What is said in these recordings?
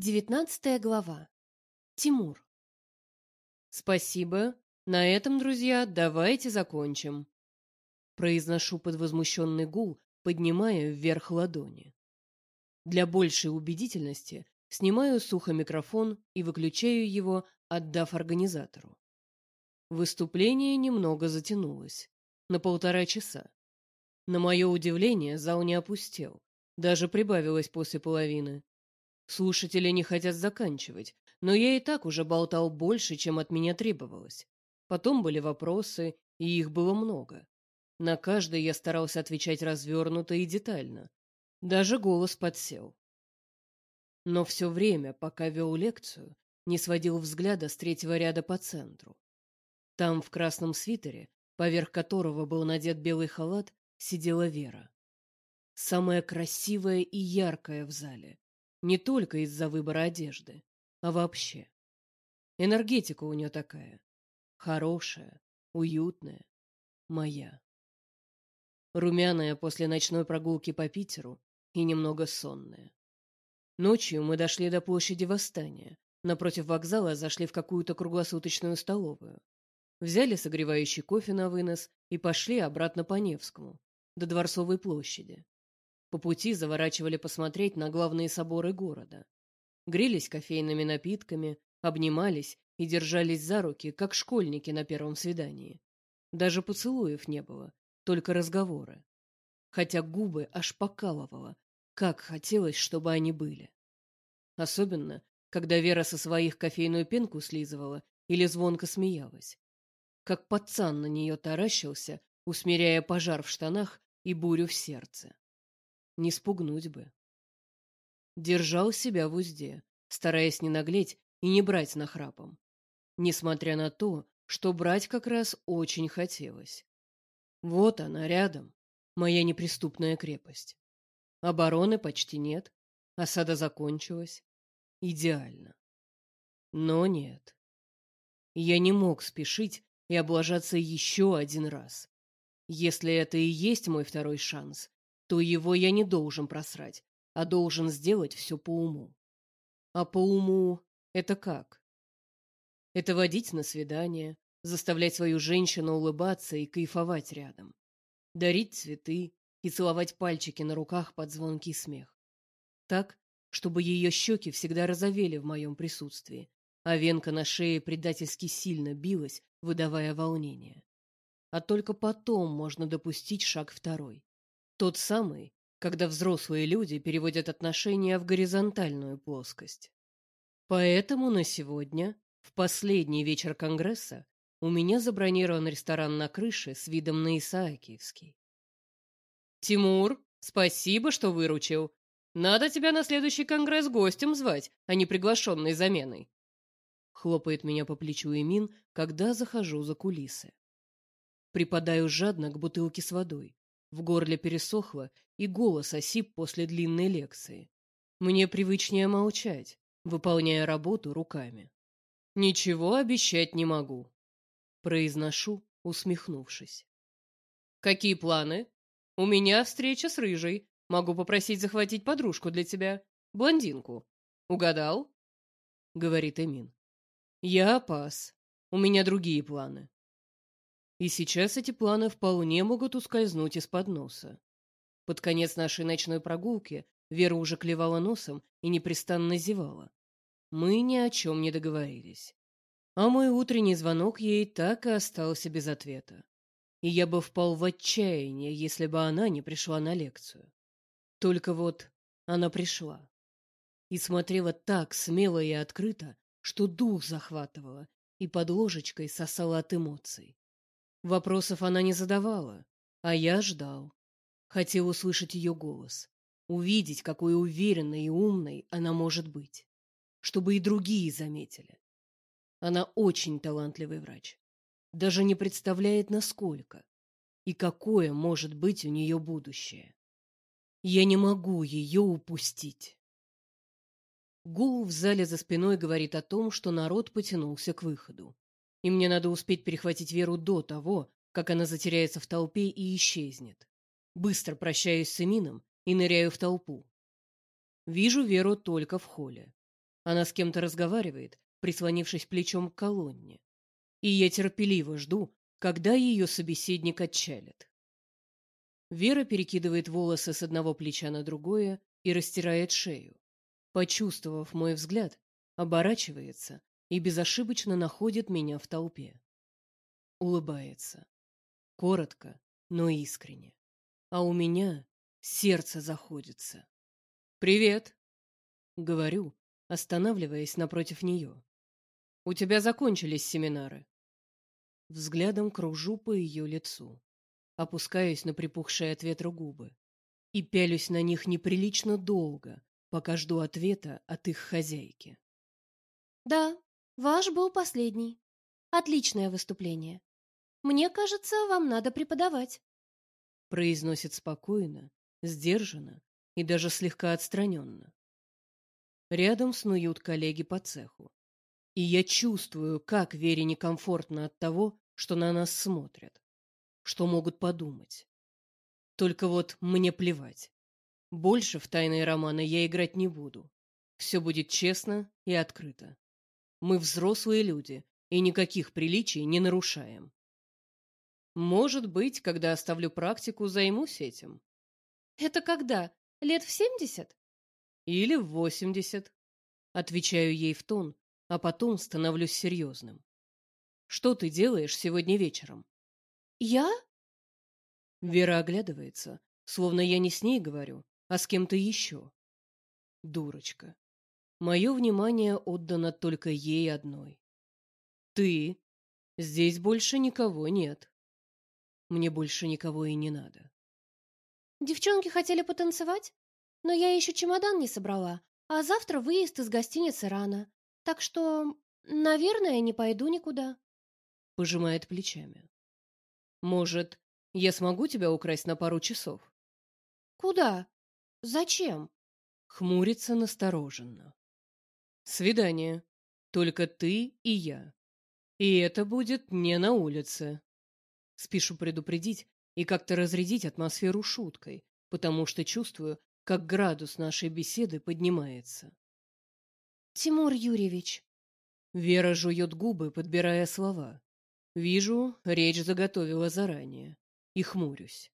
Девятнадцатая глава. Тимур. Спасибо. На этом, друзья, давайте закончим. Произношу под возмущенный гул, поднимая вверх ладони. Для большей убедительности снимаю сухо микрофон и выключаю его, отдав организатору. Выступление немного затянулось, на полтора часа. На мое удивление, зал не опустел, даже прибавилось после половины. Слушатели не хотят заканчивать, но я и так уже болтал больше, чем от меня требовалось. Потом были вопросы, и их было много. На каждый я старался отвечать развернуто и детально. Даже голос подсел. Но все время, пока вел лекцию, не сводил взгляда с третьего ряда по центру. Там, в красном свитере, поверх которого был надет белый халат, сидела Вера. Самая красивая и яркая в зале. Не только из-за выбора одежды, а вообще. Энергетика у нее такая. Хорошая, уютная, моя. Румяная после ночной прогулки по Питеру и немного сонная. Ночью мы дошли до площади Восстания. Напротив вокзала зашли в какую-то круглосуточную столовую. Взяли согревающий кофе на вынос и пошли обратно по Невскому, до Дворцовой площади. По пути заворачивали посмотреть на главные соборы города. Грелись кофейными напитками, обнимались и держались за руки, как школьники на первом свидании. Даже поцелуев не было, только разговоры. Хотя губы аж покалывало, как хотелось, чтобы они были. Особенно, когда Вера со своих кофейную пенку слизывала или звонко смеялась. Как пацан на нее таращился, усмиряя пожар в штанах и бурю в сердце. Не спугнуть бы. Держал себя в узде, стараясь не наглеть и не брать нахрапом. Несмотря на то, что брать как раз очень хотелось. Вот она рядом, моя неприступная крепость. Обороны почти нет, осада закончилась. Идеально. Но нет. Я не мог спешить и облажаться еще один раз. Если это и есть мой второй шанс, то его я не должен просрать, а должен сделать все по уму. А по уму это как? Это водить на свидание, заставлять свою женщину улыбаться и кайфовать рядом, дарить цветы и целовать пальчики на руках под звонкий смех. Так, чтобы ее щеки всегда розовели в моем присутствии, а венка на шее предательски сильно билась, выдавая волнение. А только потом можно допустить шаг второй. Тот самый, когда взрослые люди переводят отношения в горизонтальную плоскость. Поэтому на сегодня, в последний вечер Конгресса, у меня забронирован ресторан на крыше с видом на Исаакиевский. «Тимур, спасибо, что выручил. Надо тебя на следующий Конгресс гостем звать, а не приглашенной заменой». Хлопает меня по плечу Эмин, когда захожу за кулисы. Припадаю жадно к бутылке с водой. В горле пересохло, и голос осип после длинной лекции. Мне привычнее молчать, выполняя работу руками. «Ничего обещать не могу», — произношу, усмехнувшись. «Какие планы? У меня встреча с Рыжей. Могу попросить захватить подружку для тебя, блондинку. Угадал?» — говорит Эмин. «Я пас. У меня другие планы. И сейчас эти планы вполне могут ускользнуть из-под носа. Под конец нашей ночной прогулки Вера уже клевала носом и непрестанно зевала. Мы ни о чем не договорились. А мой утренний звонок ей так и остался без ответа. И я бы впал в отчаяние, если бы она не пришла на лекцию. Только вот она пришла. И смотрела так смело и открыто, что дух захватывала и под ложечкой сосала от эмоций. Вопросов она не задавала, а я ждал. Хотел услышать ее голос, увидеть, какой уверенной и умной она может быть, чтобы и другие заметили. Она очень талантливый врач. Даже не представляет, насколько и какое может быть у нее будущее. Я не могу ее упустить. Гул в зале за спиной говорит о том, что народ потянулся к выходу и мне надо успеть перехватить Веру до того, как она затеряется в толпе и исчезнет. Быстро прощаюсь с Эмином и ныряю в толпу. Вижу Веру только в холле. Она с кем-то разговаривает, прислонившись плечом к колонне. И я терпеливо жду, когда ее собеседник отчалит. Вера перекидывает волосы с одного плеча на другое и растирает шею. Почувствовав мой взгляд, оборачивается и безошибочно находит меня в толпе. Улыбается. Коротко, но искренне. А у меня сердце заходится. «Привет!» — говорю, останавливаясь напротив нее. «У тебя закончились семинары». Взглядом кружу по ее лицу, опускаюсь на припухшие от ветра губы и пялюсь на них неприлично долго, пока жду ответа от их хозяйки. Да, ваш был последний. Отличное выступление. Мне кажется, вам надо преподавать. Произносит спокойно, сдержанно и даже слегка отстраненно. Рядом снуют коллеги по цеху. И я чувствую, как Вере некомфортно от того, что на нас смотрят, что могут подумать. Только вот мне плевать. Больше в тайные романы я играть не буду. Все будет честно и открыто. Мы взрослые люди и никаких приличий не нарушаем. Может быть, когда оставлю практику, займусь этим. Это когда? Лет в семьдесят? Или в восемьдесят. Отвечаю ей в тон, а потом становлюсь серьезным. Что ты делаешь сегодня вечером? Я? Вера оглядывается, словно я не с ней говорю, а с кем-то еще. Дурочка. Мое внимание отдано только ей одной. Ты. Здесь больше никого нет. Мне больше никого и не надо. Девчонки хотели потанцевать, но я еще чемодан не собрала, а завтра выезд из гостиницы рано. Так что, наверное, не пойду никуда. Пожимает плечами. Может, я смогу тебя украсть на пару часов? Куда? Зачем? Хмурится настороженно. Свидание. Только ты и я. И это будет не на улице. Спешу предупредить и как-то разрядить атмосферу шуткой, потому что чувствую, как градус нашей беседы поднимается. Тимур Юрьевич. Вера жует губы, подбирая слова. Вижу, речь заготовила заранее. И хмурюсь.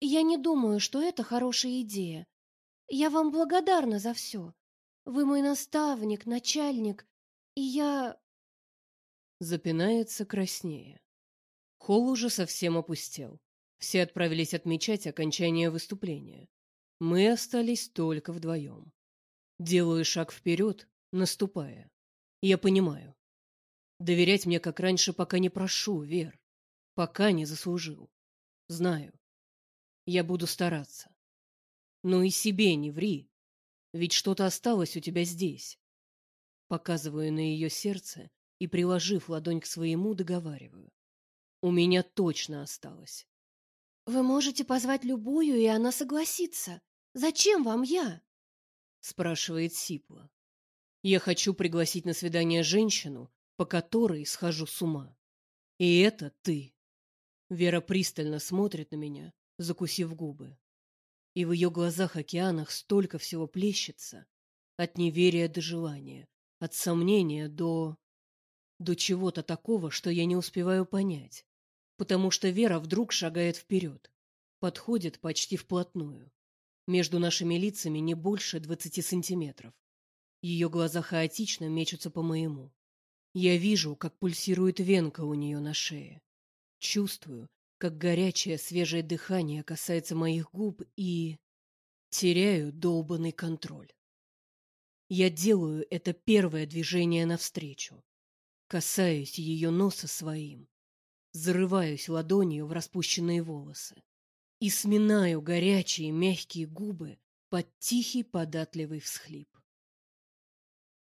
Я не думаю, что это хорошая идея. Я вам благодарна за все. Вы мой наставник, начальник, и я... Запинается краснее. Холл уже совсем опустел. Все отправились отмечать окончание выступления. Мы остались только вдвоем. Делаю шаг вперед, наступая. Я понимаю. Доверять мне, как раньше, пока не прошу, Вер. Пока не заслужил. Знаю. Я буду стараться. Но и себе не ври. Ведь что-то осталось у тебя здесь. Показываю на ее сердце и, приложив ладонь к своему, договариваю. У меня точно осталось. Вы можете позвать любую, и она согласится. Зачем вам я? спрашивает Сипла. Я хочу пригласить на свидание женщину, по которой схожу с ума. И это ты. Вера пристально смотрит на меня, закусив губы. И в ее глазах-океанах столько всего плещется. От неверия до желания, от сомнения до... до чего-то такого, что я не успеваю понять. Потому что Вера вдруг шагает вперед, подходит почти вплотную. Между нашими лицами не больше двадцати сантиметров. Ее глаза хаотично мечутся по моему. Я вижу, как пульсирует венка у нее на шее. Чувствую, как горячее свежее дыхание касается моих губ и... теряю долбанный контроль. Я делаю это первое движение навстречу. Касаюсь ее носа своим. Зарываюсь ладонью в распущенные волосы и сминаю горячие мягкие губы под тихий податливый всхлип.